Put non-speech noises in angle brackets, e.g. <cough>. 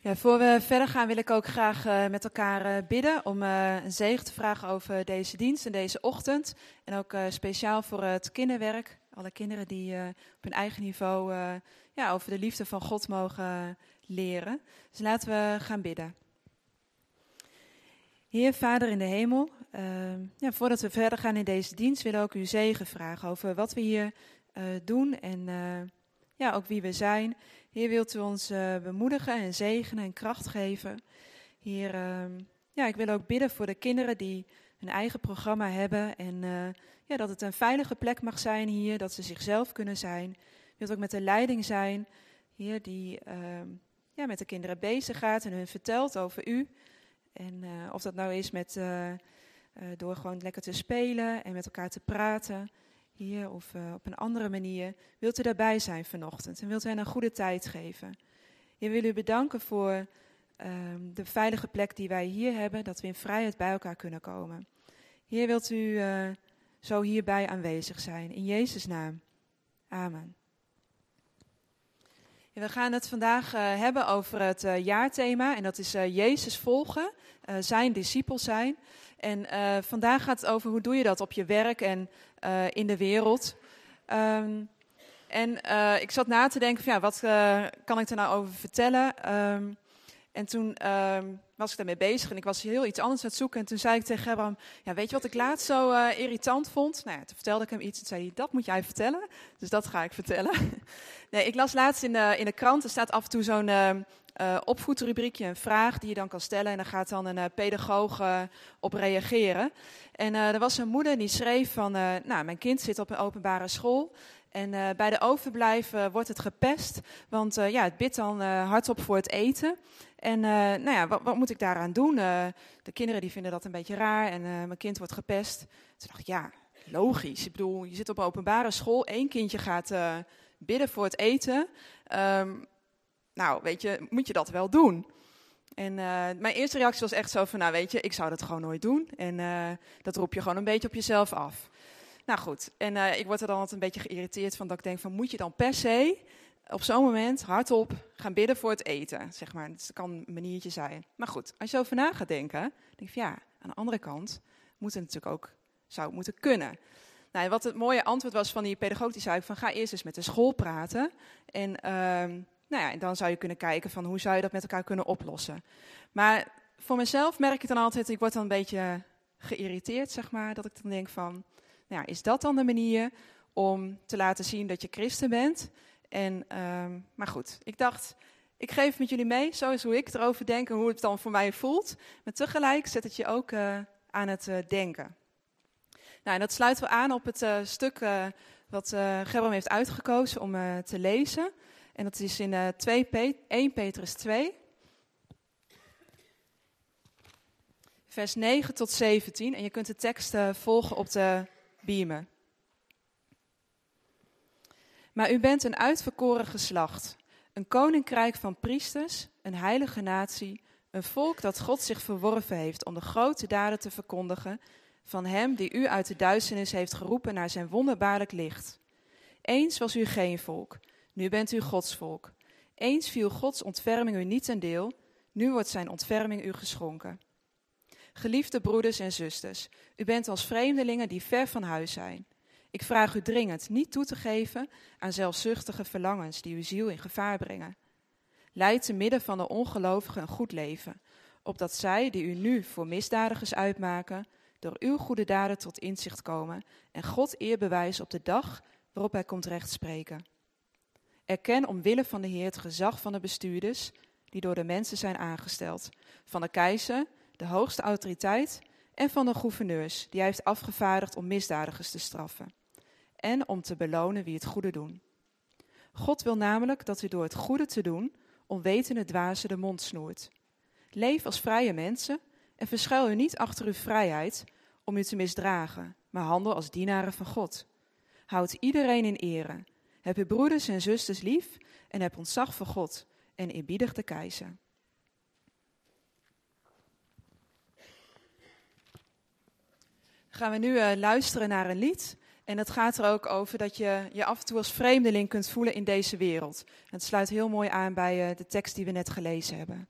Ja, voor we verder gaan wil ik ook graag uh, met elkaar uh, bidden om uh, een zegen te vragen over deze dienst en deze ochtend. En ook speciaal voor het kinderwerk. Alle kinderen die op hun eigen niveau ja, over de liefde van God mogen leren. Dus laten we gaan bidden. Heer, Vader in de hemel, ja, voordat we verder gaan in deze dienst willen we ook uw zegen vragen over wat we hier doen en ja, ook wie we zijn. Heer, wilt u ons uh, bemoedigen en zegenen en kracht geven. Heer, uh, ja, ik wil ook bidden voor de kinderen die een eigen programma hebben. En uh, ja, dat het een veilige plek mag zijn hier, dat ze zichzelf kunnen zijn. Wilt ook met de leiding zijn, Heer, die ehm, ja, met de kinderen bezig gaat en hun vertelt over u. En eh, of dat nou is met, door gewoon lekker te spelen en met elkaar te praten hier of uh, op een andere manier, wilt u daarbij zijn vanochtend en wilt u hen een goede tijd geven. Je wil u bedanken voor uh, de veilige plek die wij hier hebben, dat we in vrijheid bij elkaar kunnen komen. Heer, wilt u uh, zo hierbij aanwezig zijn. In Jezus' naam. Amen. We gaan het vandaag hebben over het jaarthema en dat is Jezus volgen, zijn discipel zijn. En vandaag gaat het over hoe doe je dat op je werk en uh, in de wereld. Um, en uh, ik zat na te denken van ja, wat uh, kan ik er nou over vertellen? Um, en toen um, was ik daarmee bezig en ik was heel iets anders aan het zoeken. En toen zei ik tegen Abraham, ja, weet je wat ik laatst zo uh, irritant vond? Nou toen vertelde ik hem iets en zei hij, dat moet jij vertellen. Dus dat ga ik vertellen. <laughs> nee, ik las laatst in de, in de krant, er staat af en toe zo'n uh, opvoedrubriekje, een vraag die je dan kan stellen. En daar gaat dan een uh, pedagoog op reageren. En er was een moeder die schreef van, nou, mijn kind zit op een openbare school. En bij de overblijf wordt het gepest, want ja, het bidt dan hardop voor het eten. En nou ja, wat, wat, moet ik daaraan doen? de kinderen die vinden dat een beetje raar en mijn kind wordt gepest. Toen dacht ik, ja, logisch. Ik bedoel, je zit op een openbare school, één kindje gaat bidden voor het eten. Um, nou, weet je, moet je dat wel doen? En mijn eerste reactie was echt zo van, nou weet je, ik zou dat gewoon nooit doen. En dat roep je gewoon een beetje op jezelf af. Nou goed, en uh, ik word er dan altijd een beetje geïrriteerd van dat ik denk van, moet je dan per se op zo'n moment hardop gaan bidden voor het eten? Zeg maar, dat kan een maniertje zijn. Maar goed, als je over na gaat denken, denk je ja, aan de andere kant moet het natuurlijk ook, zou moeten kunnen. Nou, wat het mooie antwoord was van die pedagoog, die zei van, ga eerst eens met de school praten. En... Uh, nou ja, en dan zou je kunnen kijken van hoe zou je dat met elkaar kunnen oplossen. Maar voor mezelf merk ik dan altijd, ik word dan een beetje geïrriteerd, zeg maar. Dat ik dan denk van, nou is dat dan de manier om te laten zien dat je christen bent? En, um, maar goed, ik dacht, ik geef met jullie mee, zo is hoe ik erover denk en hoe het dan voor mij voelt. Maar tegelijk zet het je ook uh, aan het uh, denken. Nou, en dat sluit wel aan op het uh, stuk wat uh, heeft uitgekozen om te lezen. En dat is in uh, 2 Pet 1 Petrus 2. Vers 9 tot 17. En je kunt de tekst volgen op de beamer. Maar u bent een uitverkoren geslacht, een koninkrijk van priesters, een heilige natie, een volk dat God zich verworven heeft om de grote daden te verkondigen van Hem die u uit de duisternis heeft geroepen naar zijn wonderbaarlijk licht. Eens was u geen volk, nu bent u Gods volk. Eens viel Gods ontferming u niet ten deel, nu wordt zijn ontferming u geschonken. Geliefde broeders en zusters, u bent als vreemdelingen die ver van huis zijn. Ik vraag u dringend niet toe te geven aan zelfzuchtige verlangens die uw ziel in gevaar brengen. Leid te midden van de ongelovigen een goed leven, opdat zij, die u nu voor misdadigers uitmaken, door uw goede daden tot inzicht komen en God eer bewijzen op de dag waarop hij komt rechtspreken. Erken omwille van de Heer het gezag van de bestuurders die door de mensen zijn aangesteld, van de keizer, de hoogste autoriteit en van de gouverneurs die hij heeft afgevaardigd om misdadigers te straffen en om te belonen wie het goede doen. God wil namelijk dat u door het goede te doen onwetende dwazen de mond snoert. Leef als vrije mensen en verschuil u niet achter uw vrijheid om u te misdragen, maar handel als dienaren van God. Houd iedereen in ere heb uw broeders en zusters lief en heb ontzag voor God en eerbiedig de keizer. Gaan we nu uh, luisteren naar een lied. En het gaat er ook over dat je je af en toe als vreemdeling kunt voelen in deze wereld. Het sluit heel mooi aan bij uh, de tekst die we net gelezen hebben.